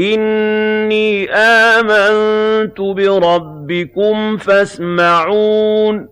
إِنِّي آمَنتُ بِرَبِّكُمْ فَاسْمَعُونِ